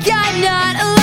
like I'm not alone.